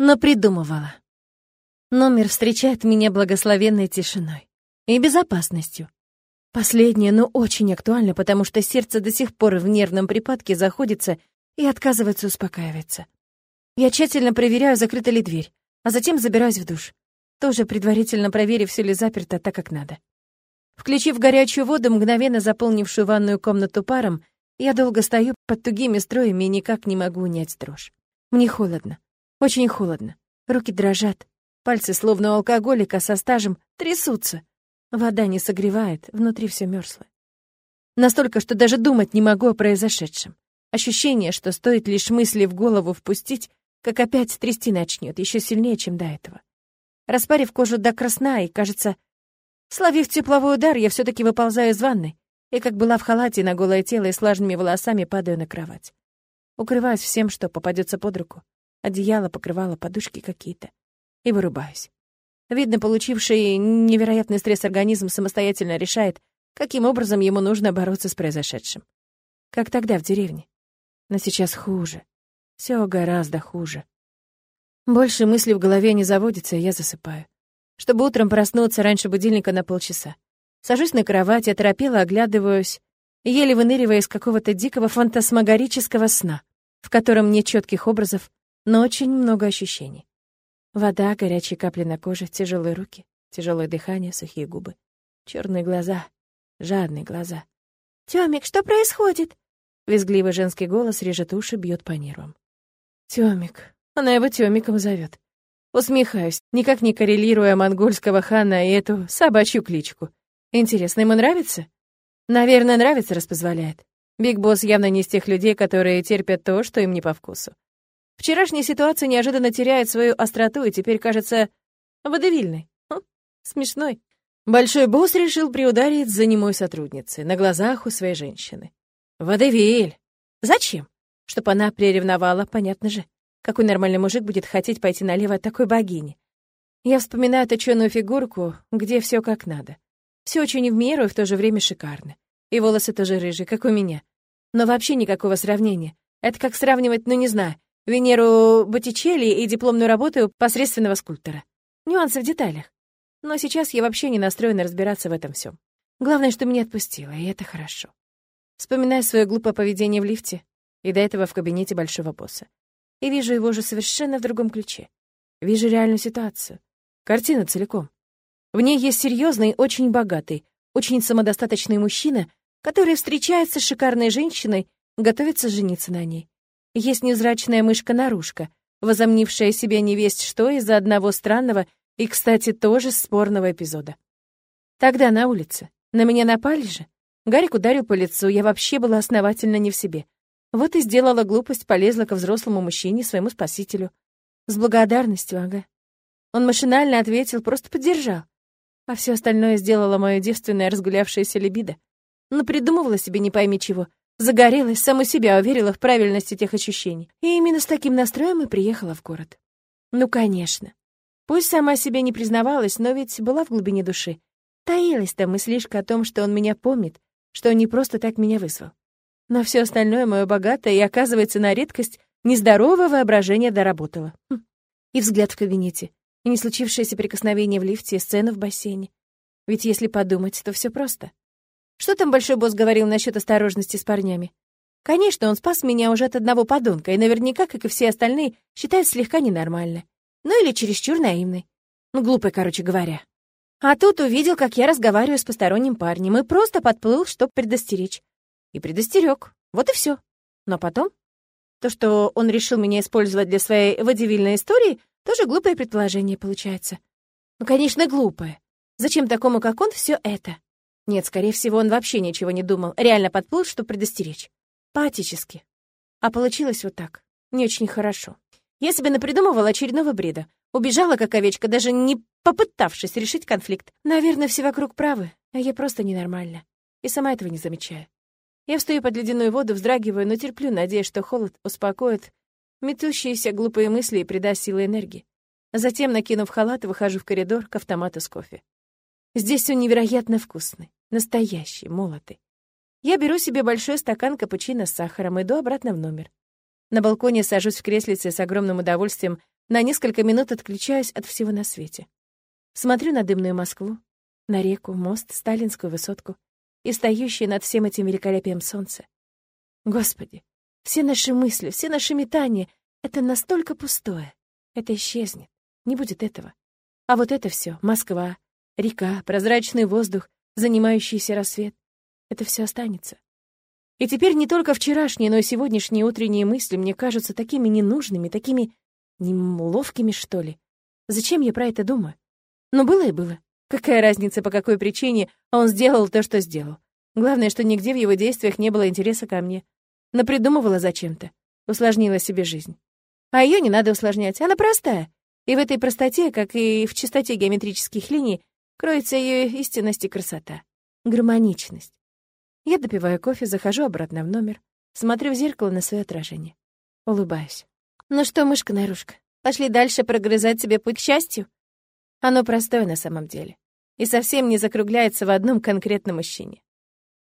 но придумывала. Номер встречает меня благословенной тишиной и безопасностью. Последнее, но очень актуально, потому что сердце до сих пор в нервном припадке заходится и отказывается успокаиваться. Я тщательно проверяю, закрыта ли дверь, а затем забираюсь в душ, тоже предварительно проверив, все ли заперто так, как надо. Включив горячую воду, мгновенно заполнившую ванную комнату паром, я долго стою под тугими строями и никак не могу унять дрожь. Мне холодно, очень холодно. Руки дрожат, пальцы, словно у алкоголика со стажем, трясутся. Вода не согревает, внутри все мёрзлое. Настолько, что даже думать не могу о произошедшем. Ощущение, что стоит лишь мысли в голову впустить, как опять трясти начнет, еще сильнее, чем до этого. Распарив кожу до красна и, кажется, словив тепловой удар, я все таки выползаю из ванны и, как была в халате на голое тело и с влажными волосами, падаю на кровать. Укрываюсь всем, что попадется под руку. Одеяло, покрывало, подушки какие-то. И вырубаюсь. Видно, получивший невероятный стресс организм самостоятельно решает, каким образом ему нужно бороться с произошедшим. Как тогда в деревне. Но сейчас хуже. Все гораздо хуже. Больше мыслей в голове не заводится, и я засыпаю. Чтобы утром проснуться раньше будильника на полчаса. Сажусь на кровать, оторопела, оглядываюсь, еле выныривая из какого-то дикого фантасмагорического сна, в котором нет четких образов, но очень много ощущений. Вода, горячие капли на коже, тяжелые руки, тяжелое дыхание, сухие губы, черные глаза, жадные глаза. «Тёмик, что происходит?» Визгливый женский голос режет уши, бьет по нервам. Тёмик. Она его Тёмиком зовет. Усмехаюсь, никак не коррелируя монгольского хана и эту собачью кличку. Интересно, ему нравится? Наверное, нравится, раз позволяет. Биг Босс явно не из тех людей, которые терпят то, что им не по вкусу. Вчерашняя ситуация неожиданно теряет свою остроту и теперь кажется водевильной. Хм, смешной. Большой босс решил приударить за немой сотрудницы на глазах у своей женщины. Водевиль! Зачем? Чтоб она приревновала, понятно же. Какой нормальный мужик будет хотеть пойти налево от такой богини? Я вспоминаю точёную фигурку, где все как надо. Все очень в меру и в то же время шикарно. И волосы тоже рыжие, как у меня. Но вообще никакого сравнения. Это как сравнивать, ну не знаю, Венеру Боттичелли и дипломную работу посредственного скульптора. Нюансы в деталях. Но сейчас я вообще не настроена разбираться в этом всем. Главное, что меня отпустило, и это хорошо. Вспоминаю свое глупое поведение в лифте и до этого в кабинете большого босса. И вижу его же совершенно в другом ключе. Вижу реальную ситуацию. Картину целиком. В ней есть серьезный, очень богатый, очень самодостаточный мужчина, который встречается с шикарной женщиной, готовится жениться на ней. Есть невзрачная мышка-нарушка, возомнившая себе невесть что из-за одного странного и, кстати, тоже спорного эпизода. Тогда на улице. На меня напали же. Гарик ударил по лицу, я вообще была основательно не в себе. Вот и сделала глупость, полезла ко взрослому мужчине, своему спасителю. С благодарностью, ага. Он машинально ответил, просто поддержал. А все остальное сделала мое девственное разгулявшееся либидо. Но придумывала себе не пойми чего. Загорелась, саму себя уверила в правильности тех ощущений. И именно с таким настроем и приехала в город. Ну, конечно. Пусть сама себе не признавалась, но ведь была в глубине души. Таилась там мыслишка о том, что он меня помнит, что он не просто так меня вызвал. Но все остальное мое богатое и, оказывается, на редкость, нездоровое воображение доработало. Хм. И взгляд в кабинете, и не случившееся прикосновение в лифте, и сцена в бассейне. Ведь если подумать, то все просто. Что там большой босс говорил насчет осторожности с парнями? Конечно, он спас меня уже от одного подонка, и наверняка, как и все остальные, считает слегка ненормально. Ну или чересчур наивный. Ну, глупый, короче говоря. А тут увидел, как я разговариваю с посторонним парнем, и просто подплыл, чтобы предостеречь. И предостерег. Вот и все. Но потом... То, что он решил меня использовать для своей водевильной истории, тоже глупое предположение получается. Ну, конечно, глупое. Зачем такому, как он, все это? Нет, скорее всего, он вообще ничего не думал. Реально подплыл, чтобы предостеречь. Поотически. А получилось вот так. Не очень хорошо. Я себе напридумывала очередного бреда. Убежала, как овечка, даже не попытавшись решить конфликт. Наверное, все вокруг правы, а я просто ненормальна. И сама этого не замечаю. Я встаю под ледяную воду, вздрагиваю, но терплю, надеясь, что холод успокоит метущиеся глупые мысли и придаст силы энергии. Затем, накинув халат, выхожу в коридор к автомату с кофе. Здесь все невероятно вкусно, настоящий, молотый. Я беру себе большой стакан капучино с сахаром, иду обратно в номер. На балконе сажусь в креслице с огромным удовольствием, На несколько минут отключаюсь от всего на свете. Смотрю на дымную Москву, на реку, мост, сталинскую высотку и стоящее над всем этим великолепием солнце. Господи, все наши мысли, все наши метания — это настолько пустое. Это исчезнет. Не будет этого. А вот это все Москва, река, прозрачный воздух, занимающийся рассвет — это все останется. И теперь не только вчерашние, но и сегодняшние утренние мысли мне кажутся такими ненужными, такими неловкими, что ли. Зачем я про это думаю? Но было и было. Какая разница, по какой причине он сделал то, что сделал? Главное, что нигде в его действиях не было интереса ко мне. Напридумывала зачем-то. Усложнила себе жизнь. А ее не надо усложнять, она простая. И в этой простоте, как и в чистоте геометрических линий, кроется ее истинность и красота. Гармоничность. Я допиваю кофе, захожу обратно в номер, смотрю в зеркало на свое отражение. Улыбаюсь. Ну что, мышка-нарушка, пошли дальше прогрызать себе путь к счастью? Оно простое на самом деле и совсем не закругляется в одном конкретном мужчине.